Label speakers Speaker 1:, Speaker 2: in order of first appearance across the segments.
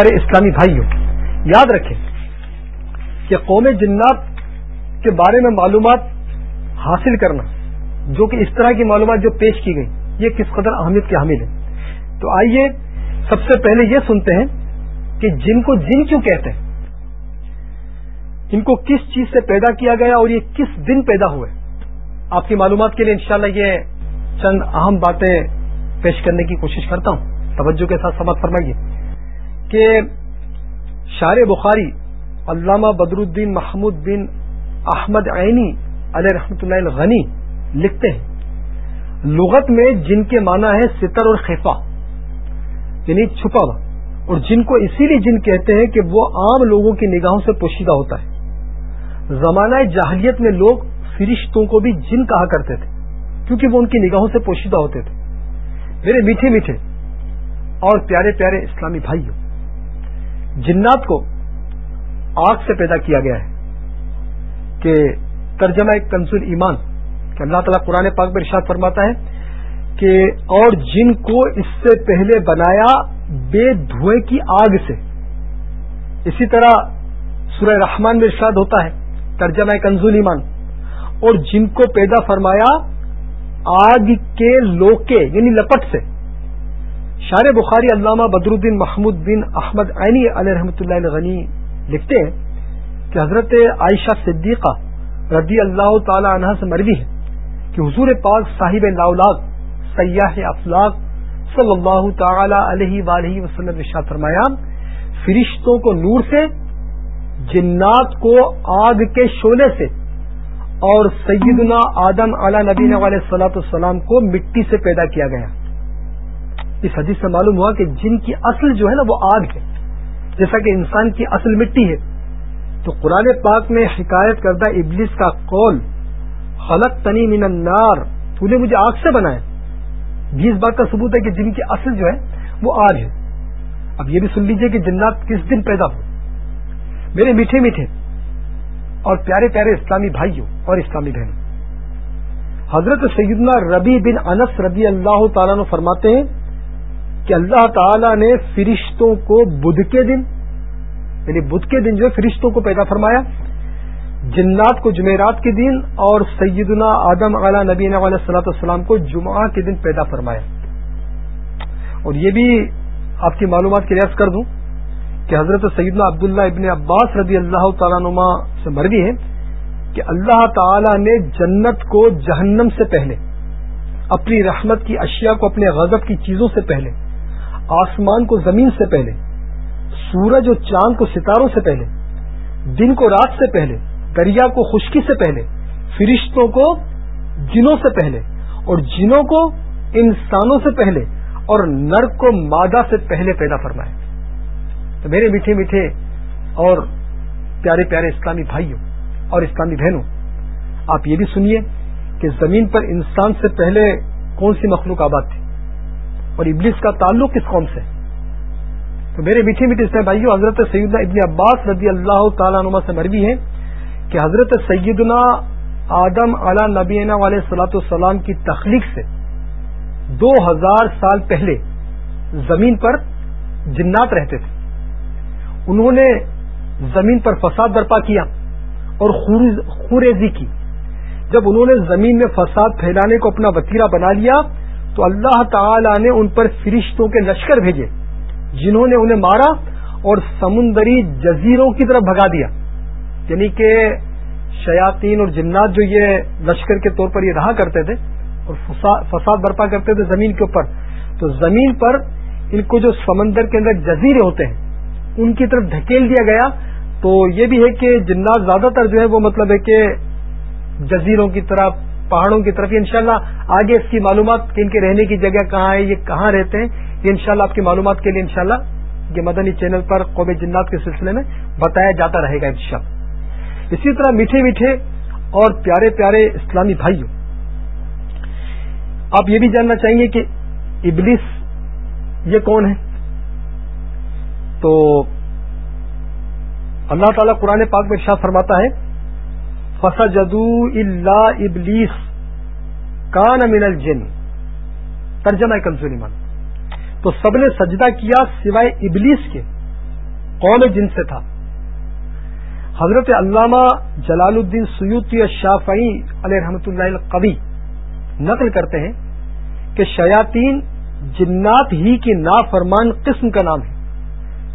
Speaker 1: ہمارے اسلامی بھائیوں، یاد رکھیں کہ قوم جنات کے بارے میں معلومات حاصل کرنا، جو کہ اس طرح کی معلومات جو پیش کی گئی، یہ کس قدر اہمیت کے حامل ہے تو آئیے سب سے پہلے یہ سنتے ہیں کہ جن کو جن کیوں کہتے ہیں؟ ان کو کس چیز سے پیدا کیا گیا اور یہ کس دن پیدا ہوئے؟ آپ کی معلومات کے لیے انشاءاللہ یہ چند اہم باتیں پیش کرنے کی کوشش کرتا ہوں۔ توجہ کے ساتھ سمجھ فرمائیے۔ کہ شار بخاری علامہ بدر الدین محمود بن احمد عینی علیہ رحمۃ اللہ الغنی لکھتے ہیں، لغت میں جن کے معنی ہے ستر اور خفا یعنی چھپا ہوا، اور جن کو اسی لیے جن کہتے ہیں کہ وہ عام لوگوں کی نگاہوں سے پوشیدہ ہوتا ہے۔ زمانہ جاہلیت میں لوگ فرشتوں کو بھی جن کہا کرتے تھے، کیونکہ وہ ان کی نگاہوں سے پوشیدہ ہوتے تھے۔ میرے میٹھے میٹھے اور پیارے پیارے اسلامی بھائیوں جنات کو آگ سے پیدا کیا گیا ہے کہ ترجمہ کنسول ایمان کہ اللہ تعالیٰ قرآن پاک میں ارشاد فرماتا ہے کہ اور جن کو اس سے پہلے بنایا بے دھوئے کی آگ سے۔ اسی طرح سورہ رحمان میں ارشاد ہوتا ہے ترجمہ کنزول ایمان۔ اور جن کو پیدا فرمایا آگ کے لوکے یعنی لپٹ سے۔ شار بخاری علامہ بدر الدین محمود بن احمد عینی علیہ رحمۃ اللہ غنی لکھتے ہیں کہ حضرت عائشہ صدیقہ رضی اللہ تعالی عنہ سے مروی ہے کہ حضور پاک صاحب لاؤلاق سیاح افلاق صلی اللہ تعالی علیہ وآلہ وسلم شاہ فرمایا، فرشتوں کو نور سے، جنات کو آگ کے شولے سے اور سیدنا آدم علی نبی علیہ صلاۃ السلام کو مٹی سے پیدا کیا گیا۔ اس حدیث سے معلوم ہوا کہ جن کی اصل جو ہے نا وہ آگ ہے۔ جیسا کہ انسان کی اصل مٹی ہے۔ تو قرآن پاک میں حکایت کردہ ابلیس کا قول خلق تنی من النار، تو نے مجھے آگ سے بنایا۔ بھی اس بات کا ثبوت ہے کہ جن کی اصل جو ہے وہ آگ ہے۔ اب یہ بھی سن لیجیے کہ جنات کس دن پیدا ہو میرے میٹھے میٹھے اور پیارے پیارے اسلامی بھائیوں اور اسلامی بہنوں، حضرت سیدنا ربی بن انس رضی اللہ تعالیٰ نے فرماتے ہیں کہ اللہ تعالی نے فرشتوں کو بدھ کے دن یعنی بدھ کے دن جو ہے، فرشتوں کو پیدا فرمایا، جنات کو جمعرات کے دن اور سیدنا آدم علیہ نبی علیہ صلاۃ السلام کو جمعہ کے دن پیدا فرمایا۔ اور یہ بھی آپ کی معلومات کی ریاض کر دوں کہ حضرت سیدنا عبداللہ ابن عباس رضی اللہ تعالیٰ نما سے مروی ہے کہ اللہ تعالی نے جنت کو جہنم سے پہلے، اپنی رحمت کی اشیاء کو، اپنے غضب کی چیزوں سے پہلے آسمان کو زمین سے پہلے، سورج اور چاند کو ستاروں سے پہلے، دن کو رات سے پہلے، دریا کو خشکی سے پہلے، فرشتوں کو جنوں سے پہلے، اور جنوں کو انسانوں سے پہلے، اور نر کو مادہ سے پہلے پیدا فرمائے۔ تو میرے میٹھے میٹھے اور پیارے پیارے اسلامی بھائیوں اور اسلامی بہنوں، آپ یہ بھی سنیے کہ زمین پر انسان سے پہلے کون سی مخلوق آباد تھی؟ اور ابلیس کا تعلق کس قوم سے۔ تو میرے میٹھے میٹھے اسلام بھائیوں حضرت سیدنا ابن عباس رضی اللہ تعالیٰ نما سے مروی ہے کہ حضرت سیدنا آدم علی نبینا والے صلاۃ السلام کی تخلیق سے دو ہزار سال پہلے زمین پر جنات رہتے تھے۔ انہوں نے زمین پر فساد برپا کیا اور خوریزی کی۔ جب انہوں نے زمین میں فساد پھیلانے کو اپنا وطیرہ بنا لیا تو اللہ تعالی نے ان پر فرشتوں کے لشکر بھیجے، جنہوں نے انہیں مارا اور سمندری جزیروں کی طرف بھگا دیا۔ یعنی کہ شیاطین اور جنات جو یہ لشکر کے طور پر یہ رہا کرتے تھے اور فساد برپا کرتے تھے زمین کے اوپر، تو زمین پر ان کو جو سمندر کے اندر جزیرے ہوتے ہیں، ان کی طرف دھکیل دیا گیا۔ تو یہ بھی ہے کہ جنات زیادہ تر جو ہے وہ مطلب ہے کہ جزیروں کی طرف پہاڑوں کی طرف۔ انشاءاللہ آگے اس کی معلومات کہ ان کے رہنے کی جگہ کہاں ہے، یہ کہاں رہتے ہیں، یہ انشاءاللہ آپ کی معلومات کے لیے انشاءاللہ یہ مدنی چینل پر قوم جنات کے سلسلے میں بتایا جاتا رہے گا انشاءاللہ۔ اسی طرح میٹھے میٹھے اور پیارے پیارے اسلامی بھائیوں، آپ یہ بھی جاننا چاہیں گے کہ ابلیس یہ کون ہے؟ تو اللہ تعالیٰ قرآن پاک میں ارشاد فرماتا ہے فسجدو اللہ ابلیس کان من الجن ترجمہ کمزوری تو سب نے سجدہ کیا سوائے ابلیس کے، قوم جن سے تھا۔ حضرت علامہ جلال الدین سیوتی شافعی علیہ رحمۃ اللہ القوی نقل کرتے ہیں کہ شیاطین جنات ہی کی نافرمان قسم کا نام ہے،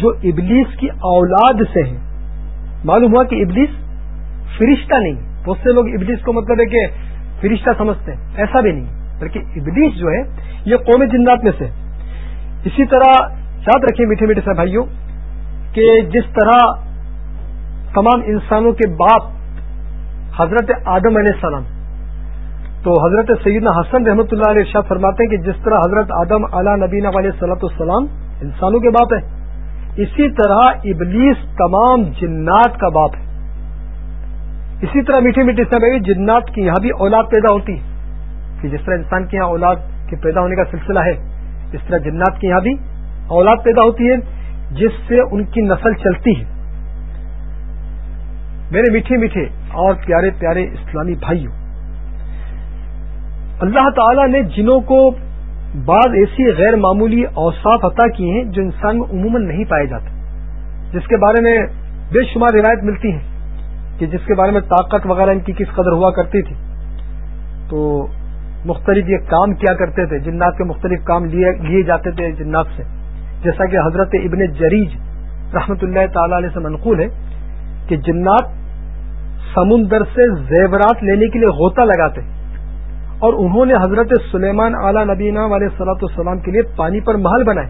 Speaker 1: جو ابلیس کی اولاد سے ہیں۔ معلوم ہوا کہ ابلیس فرشتہ نہیں۔ بہت سے لوگ ابلیس کو مطلب ہے کہ فرشتہ سمجھتے ہیں، ایسا بھی نہیں۔ بلکہ ابلیس جو ہے، یہ قوم جنات میں سے۔ اسی طرح یاد رکھیں میٹھے میٹھے سے بھائیوں، کہ جس طرح تمام انسانوں کے باپ حضرت آدم علیہ السلام، تو حضرت سیدنا حسن رحمۃ اللہ علیہ شاہ فرماتے ہیں کہ جس طرح حضرت آدم علیہ نبینہ علیہ صلاحت السلام انسانوں کے باپ ہے اسی طرح ابلیس تمام جنات کا باپ ہے۔ اسی طرح میٹھی میٹھی سے بھائی جنات کی یہاں بھی اولاد پیدا ہوتی ہے کہ جس طرح انسان کے یہاں اولاد کے پیدا ہونے کا سلسلہ ہے، اس طرح جنات کے یہاں بھی اولاد پیدا ہوتی ہے، جس سے ان کی نسل چلتی ہے۔ میرے میٹھے میٹھے اور پیارے پیارے اسلامی بھائیوں، اللہ تعالی نے جنوں کو بعض ایسی غیر معمولی اوساف عطا کی ہیں جو انسان میں عموماً نہیں پائے جاتے، جس کے بارے میں بے شمار روایت ملتی ہیں۔ کہ جس کے بارے میں طاقت وغیرہ ان کی کس قدر ہوا کرتی تھی۔ تو مختلف یہ کام کیا کرتے تھے، جنات کے مختلف کام لیے جاتے تھے جنات سے۔ جیسا کہ حضرت ابن جریج رحمت اللہ تعالی علیہ سے منقول ہے کہ جنات سمندر سے زیورات لینے کے لیے غوطہ لگاتے۔ اور انہوں نے حضرت سلیمان اعلی نبینا والے صلاحت السلام کے لیے پانی پر محل بنائے۔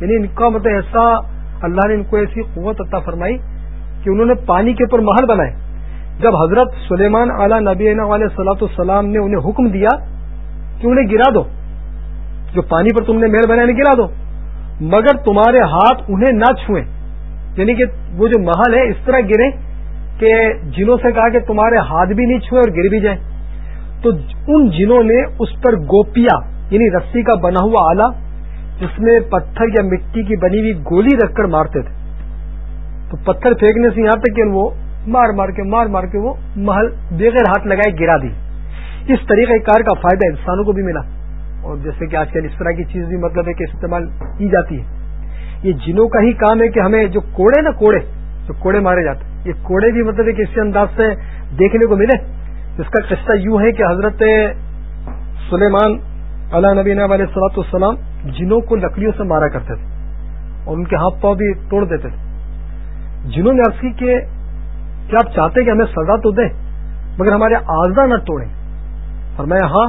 Speaker 1: یعنی ان کا مطلب ایسا اللہ نے ان کو ایسی قوت عطا فرمائی کہ انہوں نے پانی کے اوپر محل بنائے۔ جب حضرت سلیمان اعلی نبینا والے صلاحت السلام نے انہیں حکم دیا کہ انہیں گرا دو، جو پانی پر تم نے محل بنایا گرا دو۔ مگر تمہارے ہاتھ انہیں نہ چھوئیں۔ یعنی کہ وہ جو محل ہے، اس طرح گرے کہ جنہوں سے کہا کہ تمہارے ہاتھ بھی نہیں چھوئے اور گر بھی جائیں۔ تو ان جنہوں نے اس پر گوپیا یعنی رسی کا بنا ہوا آلہ، جس میں پتھر یا مٹی کی بنی ہوئی گولی رکھ کر مارتے تھے۔ تو پتھر پھینکنے سے یہاں تک کہ وہ مار مار کے مار مار کے وہ محل بغیر ہاتھ لگائے گرا دی۔ اس طریقہ کار کا فائدہ انسانوں کو بھی ملا۔ اور جیسے کہ آج کل اس طرح کی چیز بھی مطلب ہے کہ استعمال کی جاتی ہے۔ یہ جنوں کا ہی کام ہے کہ ہمیں جو کوڑے نا کوڑے، جو کوڑے مارے جاتے یہ کوڑے بھی مطلب ہے کہ اس انداز سے دیکھنے کو ملے۔ اس کا قصہ یوں ہے کہ حضرت سلیمان علیہ نبینہ علیہ صلاحت السلام جنوں کو لکڑیوں سے مارا کرتے تھے اور ان کے ہاتھ پاؤں بھی توڑ دیتے تھے۔ جنہوں نے عرض کی کہ کیا آپ چاہتے کہ ہمیں سزا تو دیں، مگر ہمارے آزا نہ توڑیں۔ اور میں ہاں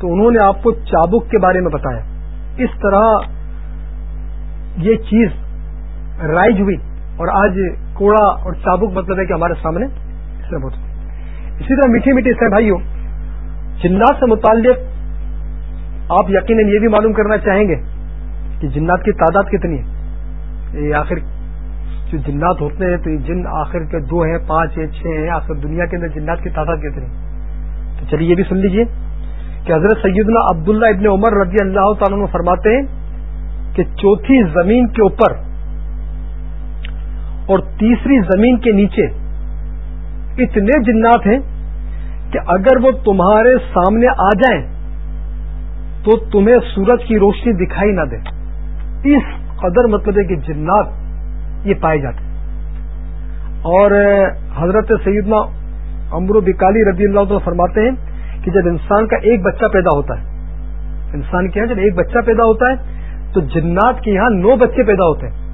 Speaker 1: تو انہوں نے آپ کو چابک کے بارے میں بتایا۔ اس طرح یہ چیز رائج ہوئی اور آج کوڑا اور چابک مطلب ہے کہ ہمارے سامنے اس میں بہت اسی طرح میٹھی میٹھی سے بھائیوں جنات سے متعلق آپ یقیناً یہ بھی معلوم کرنا چاہیں گے کہ جنات کی تعداد کتنی ہے۔ یہ آخر جو جنات ہوتے ہیں، تو یہ جن آخر کے دو ہیں، پانچ ہیں، چھ ہیں، آخر دنیا کے اندر جنات کی تعداد کتنی تو چلیے یہ بھی سن لیجیے کہ حضرت سیدنا عبداللہ ابن عمر رضی اللہ تعالیٰ نے فرماتے ہیں کہ چوتھی زمین کے اوپر اور تیسری زمین کے نیچے اتنے جنات ہیں کہ اگر وہ تمہارے سامنے آ جائیں تو تمہیں سورج کی روشنی دکھائی نہ دے۔ اس قدر مطلب ہے کہ جنات یہ پائے جاتے اور حضرت سیدنا امرو بکالی رضی اللہ عنہ فرماتے ہیں کہ جب انسان کا ایک بچہ پیدا ہوتا ہے، انسان کے یہاں جب ایک بچہ پیدا ہوتا ہے، تو جنات کے یہاں نو بچے پیدا ہوتے ہیں۔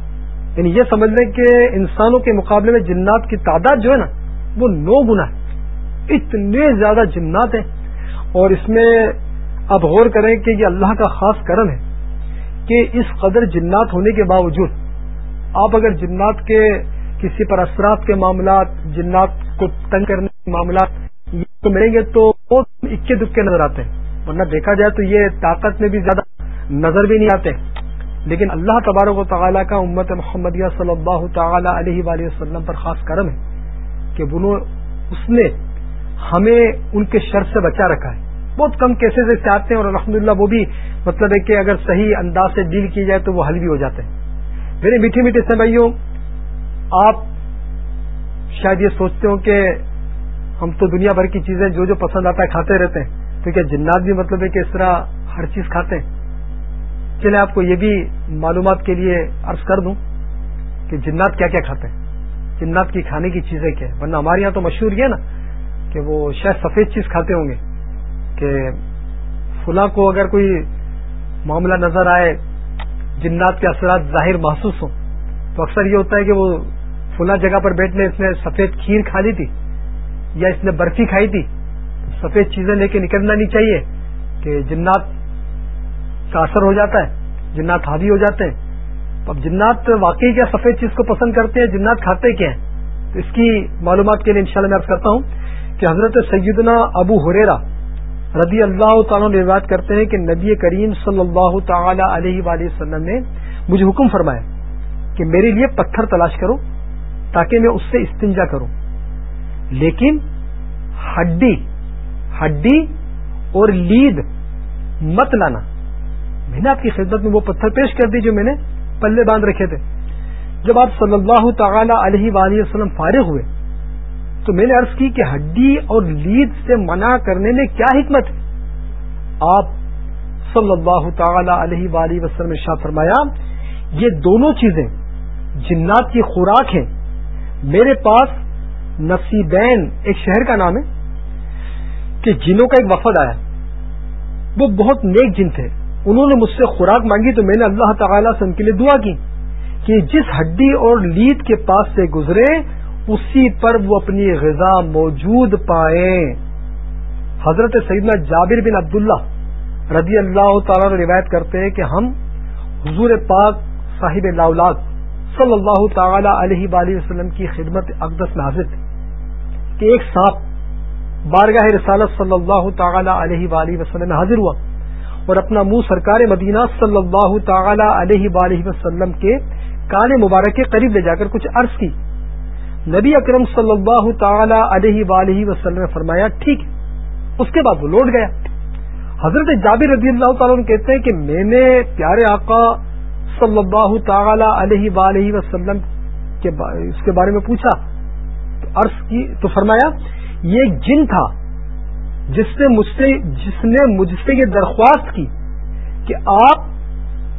Speaker 1: یعنی یہ سمجھ لیں کہ انسانوں کے مقابلے میں جنات کی تعداد جو ہے نا، وہ نو گنا ہے۔ اتنے زیادہ جنات ہیں۔ اور اس میں اب غور کریں کہ یہ اللہ کا خاص کرم ہے کہ اس قدر جنات ہونے کے باوجود آپ اگر جنات کے کسی پر اثرات کے معاملات، جنات کو تنگ کرنے کے معاملات یہ ملیں گے تو بہت اکے دکے نظر آتے ہیں۔ ورنہ دیکھا جائے تو یہ طاقت میں بھی زیادہ نظر بھی نہیں آتے۔ لیکن اللہ تبارک و تعالیٰ کا امت محمدیہ صلی اللہ تعالی علیہ وآلہ وسلم پر خاص کرم ہے کہ اس نے ہمیں ان کے شر سے بچا رکھا ہے۔ بہت کم کیسے سے آتے ہیں اور الحمد وہ بھی مطلب ہے کہ اگر صحیح انداز سے ڈیل کی جائے تو وہ حل بھی ہو جاتے ہیں۔ میرے میٹھے میٹھے سے آپ شاید یہ سوچتے ہو کہ ہم تو دنیا بھر کی چیزیں جو جو پسند آتا ہے کھاتے رہتے ہیں تو کیا جنات بھی مطلب ہے کہ اس طرح ہر چیز کھاتے ہیں۔ چلے آپ کو یہ بھی معلومات کے لیے عرض کر دوں کہ جنات کیا کیا کھاتے ہیں۔ جنات کی کھانے کی چیزیں کیا ہے ورنہ ہمارے یہاں تو مشہور یہ نا کہ وہ شاید سفید چیز کھاتے ہوں گے کہ فلاں کو اگر کوئی معاملہ نظر آئے جنات کے اثرات ظاہر محسوس ہوں۔ تو اکثر یہ ہوتا ہے کہ وہ فلاں جگہ پر بیٹھنے، اس نے سفید کھیر کھا لی تھی یا اس نے برفی کھائی تھی۔ سفید چیزیں لے کے نکلنا نہیں چاہیے کہ جنات کا اثر ہو جاتا ہے، جنات حاوی ہو جاتے ہیں۔ اب جنات واقعی کیا سفید چیز کو پسند کرتے ہیں، جنات کھاتے کیا ہیں؟ تو اس کی معلومات کے لیے انشاءاللہ میں عرض کرتا ہوں کہ حضرت سیدنا ابو حریرا رضی اللہ تعالیٰ نے روایت کرتے ہیں کہ نبی کریم صلی اللہ تعالی علیہ وآلہ وسلم نے مجھے حکم فرمایا کہ میرے لیے پتھر تلاش کرو تاکہ میں اس سے استنجا کروں۔ لیکن ہڈی ہڈی اور لید مت لانا۔ میں نے آپ کی خدمت میں وہ پتھر پیش کر دی جو میں نے پلے باندھ رکھے تھے۔ جب آپ صلی اللہ تعالی علیہ وآلہ وسلم فارغ ہوئے تو میں نے عرض کی کہ ہڈی اور لید سے منع کرنے میں کیا حکمت ہے؟ آپ صلی اللہ تعالی علیہ وآلہ وسلم نے شاہ فرمایا، یہ دونوں چیزیں جنات کی خوراک ہیں۔ میرے پاس نصیبین، ایک شہر کا نام ہے، کہ جنوں کا ایک وفد آیا۔ وہ بہت نیک جن تھے۔ انہوں نے مجھ سے خوراک مانگی تو میں نے اللہ تعالیٰ سے ان کے لیے دعا کی کہ جس ہڈی اور لید کے پاس سے گزرے اسی پر وہ اپنی غذا موجود پائیں حضرت سیدنا جابر بن عبداللہ رضی اللہ تعالیٰ روایت کرتے ہیں کہ ہم حضور پاک صاحب لاولاد صلی اللہ تعالی علیہ وآلہ وسلم کی خدمت اقدس میں حاضر تھے کہ ایک سانپ بارگاہ رسالت صلی اللہ تعالی علیہ وآلہ وسلم میں حاضر ہوا اور اپنا منہ سرکار مدینہ صلی اللہ تعالی علیہ وآلہ وسلم کے کان مبارک کے قریب لے جا کر کچھ عرض کی۔ نبی اکرم صلی اللہ تعالی علیہ وآلہ وسلم نے فرمایا، ٹھیک اس کے بعد وہ لوٹ گیا۔ حضرت جابر رضی اللہ تعالیٰ کہتے ہیں کہ میں نے پیارے آقا صلی اللہ تعالی علیہ وآلہ وسلم کے اس کے بارے میں پوچھا۔ تو عرض کی، تو فرمایا، یہ جن تھا جس نے مجھ سے، جس نے مجھ سے یہ درخواست کی کہ آپ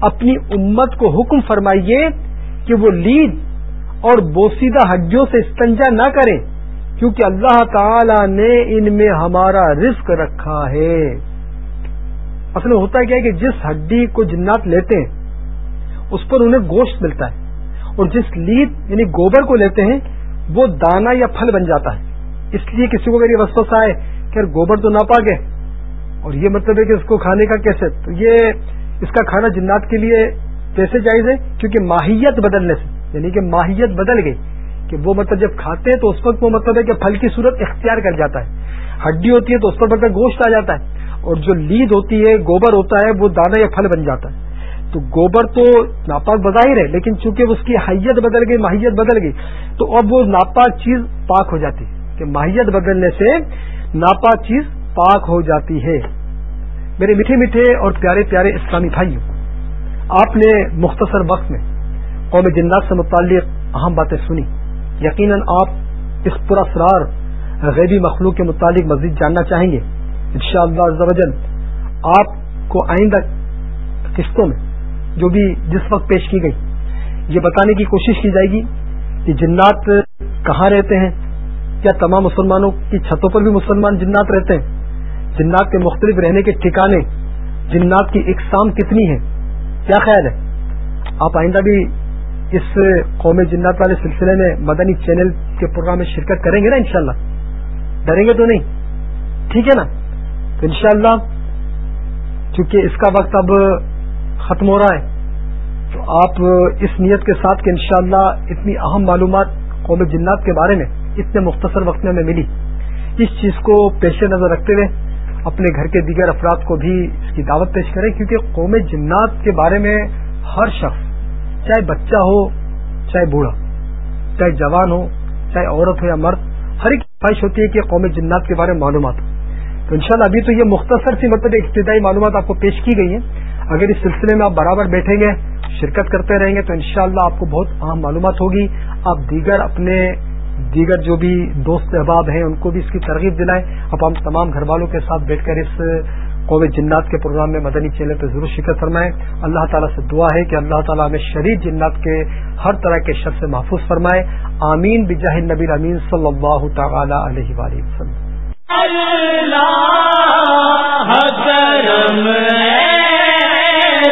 Speaker 1: اپنی امت کو حکم فرمائیے کہ وہ لید اور بوسیدہ ہڈیوں سے استنجا نہ کریں، کیونکہ اللہ تعالی نے ان میں ہمارا رزق رکھا ہے۔ اصل میں ہوتا کیا ہے کہ جس ہڈی کو جنات لیتے ہیں، اس پر انہیں گوشت ملتا ہے، اور جس لید یعنی گوبر کو لیتے ہیں، وہ دانا یا پھل بن جاتا ہے۔ اس لیے کسی کو اگر یہ وسوس آئے کہ گوبر تو نہ پاگے اور یہ مطلب ہے کہ اس کو کھانے کا کیسے؟ تو یہ اس کا کھانا جنات کے لیے کیسے جائز ہے؟ کیونکہ ماہیت بدلنے سے۔ یعنی کہ ماہیت بدل گئی کہ وہ مطلب جب کھاتے ہیں تو اس وقت وہ مطلب ہے کہ پھل کی صورت اختیار کر جاتا ہے، ہڈی ہوتی ہے تو اس پر مطلب گوشت آ جاتا ہے، اور جو لید ہوتی ہے، گوبر ہوتا ہے، وہ دانا یا پھل بن جاتا ہے۔ تو گوبر تو ناپاک بظاہر ہے، لیکن چونکہ اس کی حیت بدل گئی، ماہیت بدل گئی، تو اب وہ ناپاک چیز پاک ہو جاتی ہے کہ ماہیت بدلنے سے ناپاک چیز پاک ہو جاتی ہے۔ میرے میٹھے میٹھے اور پیارے پیارے اسلامی بھائیوں، آپ نے مختصر وقت میں قوم جنات سے متعلق اہم باتیں سنی یقیناً آپ اس پورا سرار غیبی مخلوق کے متعلق مزید جاننا چاہیں گے۔ انشاءاللہ شاء آپ کو آئندہ قسطوں میں جو بھی جس وقت پیش کی گئی، یہ بتانے کی کوشش کی جائے گی کہ جنات کہاں رہتے ہیں؟ کیا تمام مسلمانوں کی چھتوں پر بھی مسلمان جنات رہتے ہیں؟ جنات کے مختلف رہنے کے ٹھکانے، جنات کی اقسام کتنی ہے کیا خیال ہے؟ آپ آئندہ بھی اس قوم جنات والے سلسلے میں مدنی چینل کے پروگرام میں شرکت کریں گے نا انشاءاللہ؟ ڈریں گے تو نہیں؟ ٹھیک ہے نا؟ تو انشاءاللہ، چونکہ اس کا وقت اب ختم ہو رہا ہے، تو آپ اس نیت کے ساتھ کہ انشاءاللہ اتنی اہم معلومات قوم جنات کے بارے میں اتنے مختصر وقت میں ہمیں ملی۔ اس چیز کو پیش نظر رکھتے ہوئے اپنے گھر کے دیگر افراد کو بھی اس کی دعوت پیش کریں، کیونکہ قوم جنات کے بارے میں ہر شخص چاہے بچہ ہو، چاہے بوڑھا، چاہے جوان ہو، چاہے عورت ہو یا مرد، ہر ایک خواہش ہوتی ہے کہ قوم جنات کے بارے میں معلومات تو انشاءاللہ ابھی تو یہ مختصر سی مطلب ابتدائی معلومات آپ کو پیش کی گئی ہیں۔ اگر اس سلسلے میں آپ برابر بیٹھیں گے، شرکت کرتے رہیں گے، تو انشاءاللہ آپ کو بہت اہم معلومات ہوگی۔ آپ دیگر اپنے دیگر جو بھی دوست احباب ہیں، ان کو بھی اس کی ترغیب دلائیں۔ اب ہم تمام گھر والوں کے ساتھ بیٹھ کر اس قوم جنات کے پروگرام میں مدنی چینل پہ ضرور شرکت فرمائیں۔ اللہ تعالیٰ سے دعا ہے کہ اللہ تعالیٰ ہمیں شریف جنات کے ہر طرح کے شر سے محفوظ فرمائے۔ آمین۔ بجاہ نبی امین صلی اللہ تعالی علیہ وآلہ وسلم۔ اللہ